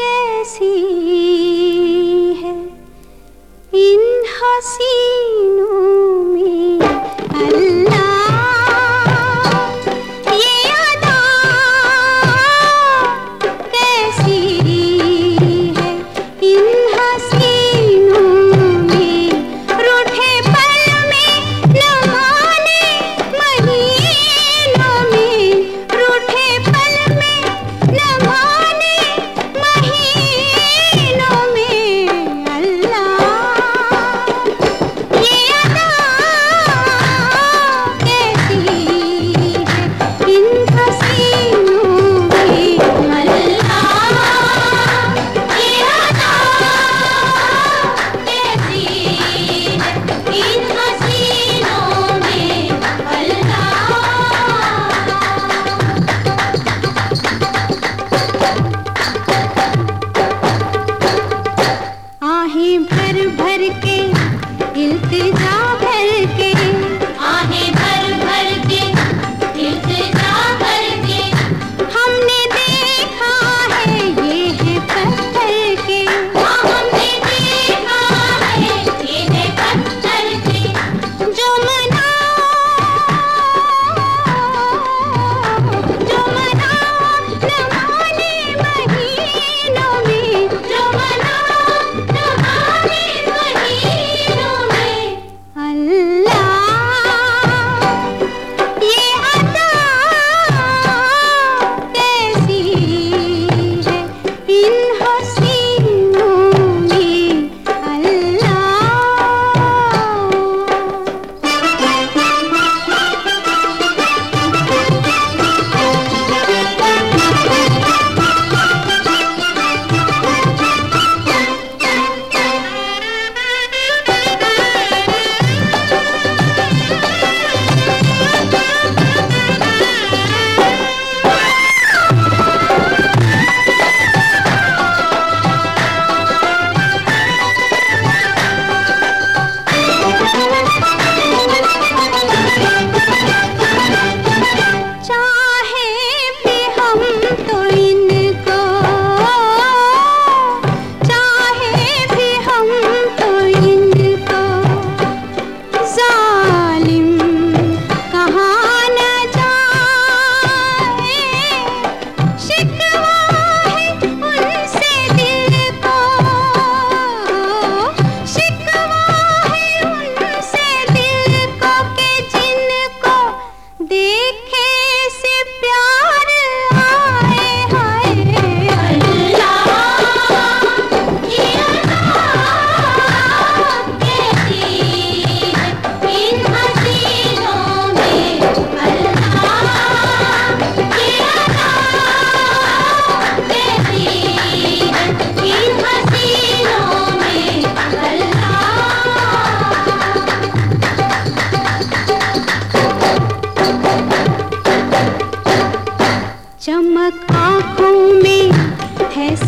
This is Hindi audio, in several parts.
कैसी है? इन हसीनों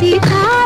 सिखा